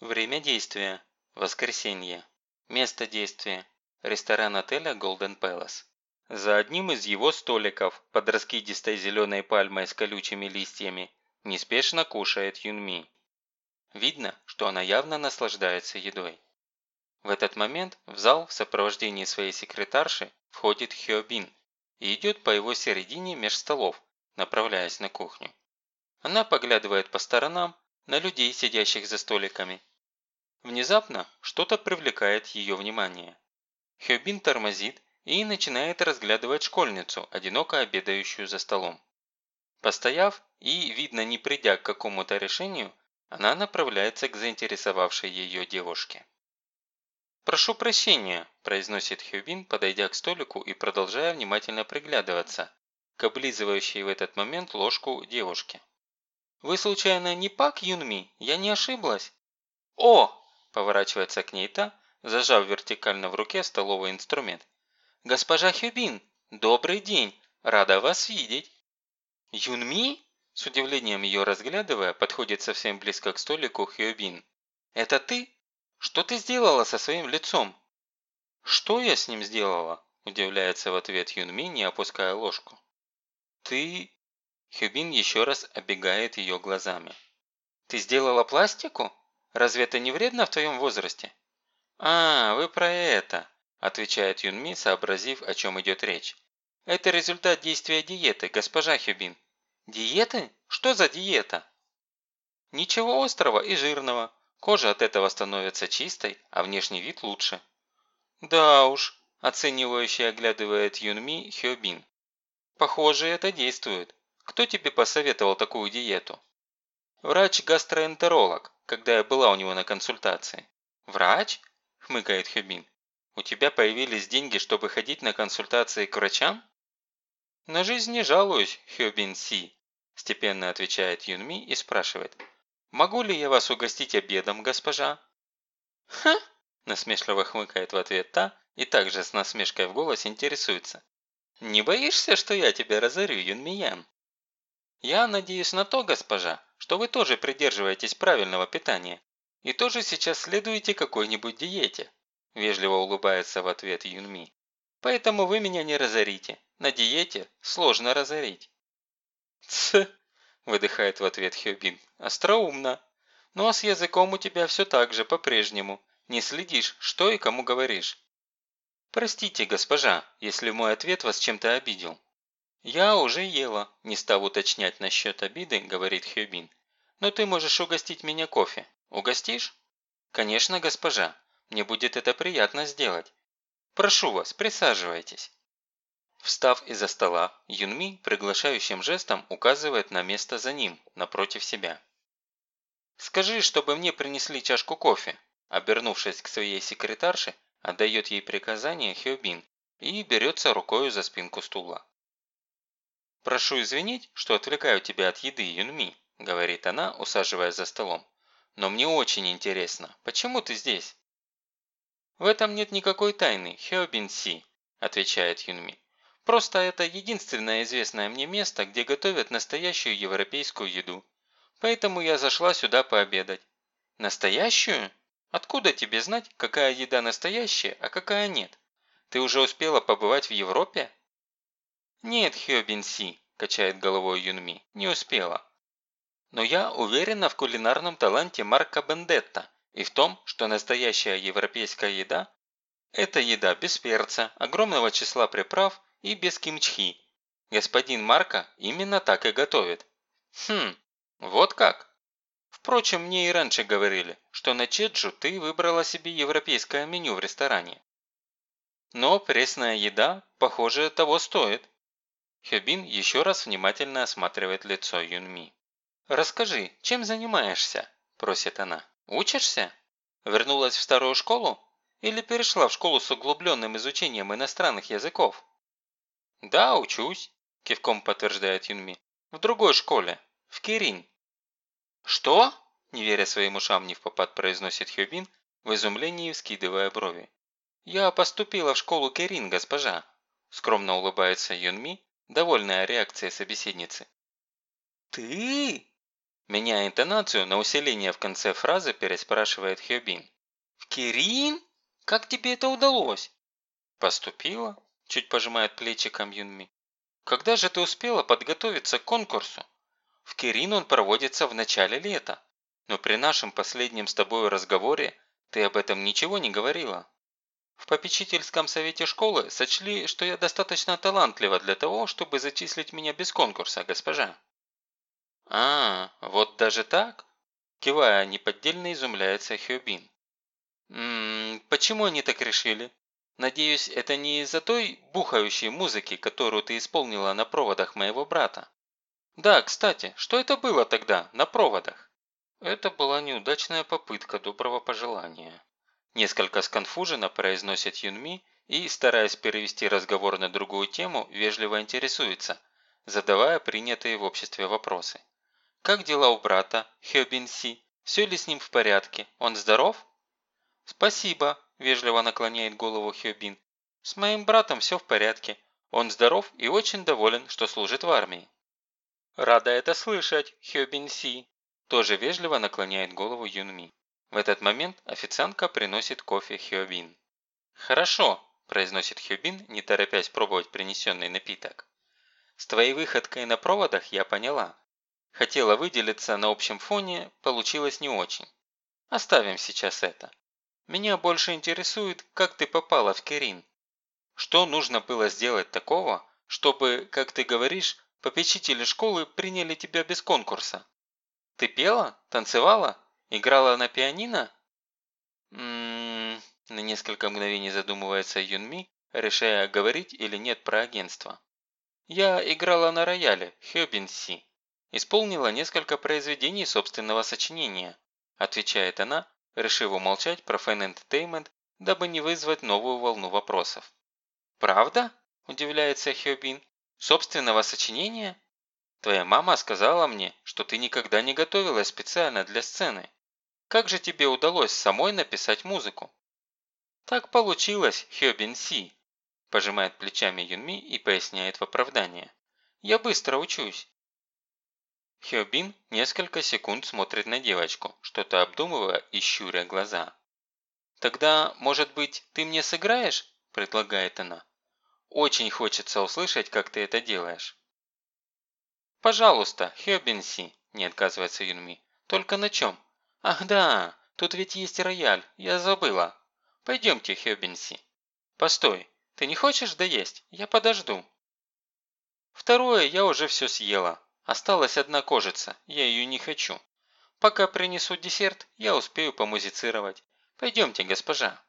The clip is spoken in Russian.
Время действия – воскресенье. Место действия – ресторан отеля Golden Palace. За одним из его столиков, под раскидистой зеленой пальмой с колючими листьями, неспешно кушает Юнми. Видно, что она явно наслаждается едой. В этот момент в зал в сопровождении своей секретарши входит Хёбин и идет по его середине меж столов, направляясь на кухню. Она поглядывает по сторонам на людей, сидящих за столиками. Внезапно что-то привлекает ее внимание. Хёбин тормозит и начинает разглядывать школьницу, одиноко обедающую за столом. Постояв и, видно, не придя к какому-то решению, она направляется к заинтересовавшей ее девушке. «Прошу прощения», – произносит Хюбин, подойдя к столику и продолжая внимательно приглядываться к облизывающей в этот момент ложку девушке. «Вы случайно не Пак Юнми? Я не ошиблась?» «О!» – поворачивается к ней та, зажав вертикально в руке столовый инструмент. «Госпожа Хюбин, добрый день! Рада вас видеть!» «Юнми?» – с удивлением ее разглядывая, подходит совсем близко к столику Хюбин. «Это ты?» Что ты сделала со своим лицом?» «Что я с ним сделала?» – удивляется в ответ Юнми, не опуская ложку. «Ты...» – Хюбин еще раз обегает ее глазами. «Ты сделала пластику? Разве это не вредно в твоем возрасте?» «А, вы про это», – отвечает Юнми, сообразив, о чем идет речь. «Это результат действия диеты, госпожа Хюбин». «Диеты? Что за диета?» «Ничего острого и жирного. Кожа от этого становится чистой, а внешний вид лучше. Да уж, оценивающе оглядывает Юнми Хёбин. Похоже, это действует. Кто тебе посоветовал такую диету? Врач-гастроэнтеролог, когда я была у него на консультации. Врач? Хмыкает Хёбин. У тебя появились деньги, чтобы ходить на консультации к врачам? На жизнь не жалуюсь, Хёбин Си, степенно отвечает Юнми и спрашивает. «Могу ли я вас угостить обедом, госпожа?» «Ха!» – насмешливо хмыкает в ответ та и также с насмешкой в голосе интересуется. «Не боишься, что я тебя разорю, Юнмиян?» «Я надеюсь на то, госпожа, что вы тоже придерживаетесь правильного питания и тоже сейчас следуете какой-нибудь диете», вежливо улыбается в ответ Юнми. «Поэтому вы меня не разорите. На диете сложно разорить». «Тсс!» выдыхает в ответ Хёбин. «Остроумно. Ну а с языком у тебя все так же, по-прежнему. Не следишь, что и кому говоришь». «Простите, госпожа, если мой ответ вас чем-то обидел». «Я уже ела», – не став уточнять насчет обиды, говорит Хёбин. «Но ты можешь угостить меня кофе. Угостишь?» «Конечно, госпожа. Мне будет это приятно сделать. Прошу вас, присаживайтесь». Встав из-за стола, Юнми приглашающим жестом указывает на место за ним, напротив себя. «Скажи, чтобы мне принесли чашку кофе», обернувшись к своей секретарше, отдает ей приказание Хёбин и берется рукою за спинку стула. «Прошу извинить, что отвлекаю тебя от еды, Юнми», говорит она, усаживаясь за столом. «Но мне очень интересно, почему ты здесь?» «В этом нет никакой тайны, Хёбин Си», отвечает Юнми. Просто это единственное известное мне место, где готовят настоящую европейскую еду. Поэтому я зашла сюда пообедать. Настоящую? Откуда тебе знать, какая еда настоящая, а какая нет? Ты уже успела побывать в Европе? Нет, Хёбинси, качает головой Юнми, не успела. Но я уверена в кулинарном таланте Марка Бендетта и в том, что настоящая европейская еда – это еда без перца, огромного числа приправ и без кимчхи. Господин Марка именно так и готовит. Хм, вот как? Впрочем, мне и раньше говорили, что на Чеджу ты выбрала себе европейское меню в ресторане. Но пресная еда, похоже, того стоит. Хёбин еще раз внимательно осматривает лицо Юнми. «Расскажи, чем занимаешься?» – просит она. «Учишься? Вернулась в старую школу? Или перешла в школу с углубленным изучением иностранных языков?» «Да, учусь», – кивком подтверждает Юнми. «В другой школе. В Кирин». «Что?» – не веря своим ушам не в попад произносит Хёбин, в изумлении вскидывая брови. «Я поступила в школу Кирин, госпожа», – скромно улыбается Юнми, довольная реакцией собеседницы. «Ты?» Меняя интонацию на усиление в конце фразы, переспрашивает Хёбин. «В Кирин? Как тебе это удалось?» «Поступила», – чуть пожимает плечиком Юнми. «Когда же ты успела подготовиться к конкурсу? В Кирин он проводится в начале лета, но при нашем последнем с тобой разговоре ты об этом ничего не говорила». В попечительском совете школы сочли, что я достаточно талантлива для того, чтобы зачислить меня без конкурса, госпожа. «А, вот даже так?» Кивая, неподдельно изумляется Хёбин. «Ммм, почему они так решили? Надеюсь, это не из-за той бухающей музыки, которую ты исполнила на проводах моего брата? Да, кстати, что это было тогда, на проводах?» Это была неудачная попытка доброго пожелания. Несколько сконфуженно произносит Юнми и, стараясь перевести разговор на другую тему, вежливо интересуется, задавая принятые в обществе вопросы. Как дела у брата, Хёбин Си? Все ли с ним в порядке? Он здоров? Спасибо, вежливо наклоняет голову Хёбин. С моим братом все в порядке. Он здоров и очень доволен, что служит в армии. Рада это слышать, Хёбин Си. Тоже вежливо наклоняет голову Юнми. В этот момент официантка приносит кофе Хёбин. «Хорошо», – произносит Хёбин, не торопясь пробовать принесенный напиток. «С твоей выходкой на проводах я поняла. Хотела выделиться на общем фоне, получилось не очень. Оставим сейчас это. Меня больше интересует, как ты попала в Керин. Что нужно было сделать такого, чтобы, как ты говоришь, попечители школы приняли тебя без конкурса? Ты пела? Танцевала? Играла на пианино? Ммм, на несколько мгновений задумывается Юнми, решая, говорить или нет про агентство. Я играла на рояле, Хёбинси. Исполнила несколько произведений собственного сочинения, отвечает она, решив умолчать про Fan Entertainment, дабы не вызвать новую волну вопросов. «Правда?» – удивляется Хёбин. «Собственного сочинения? Твоя мама сказала мне, что ты никогда не готовилась специально для сцены. Как же тебе удалось самой написать музыку?» «Так получилось, Хёбин Си», – пожимает плечами Юнми и поясняет в оправдание. «Я быстро учусь. Хёбин несколько секунд смотрит на девочку, что-то обдумывая и щуря глаза. «Тогда, может быть, ты мне сыграешь?» – предлагает она. «Очень хочется услышать, как ты это делаешь». «Пожалуйста, Хёбинси», – не отказывается Юнми. «Только на чем?» «Ах да, тут ведь есть рояль, я забыла. Пойдемте, Хёбинси». «Постой, ты не хочешь доесть? Я подожду». Второе я уже все съела, Осталась одна кожица, я ее не хочу. Пока принесут десерт, я успею помузицировать. Пойдемте, госпожа.